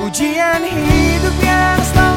Ujian hidup que selalu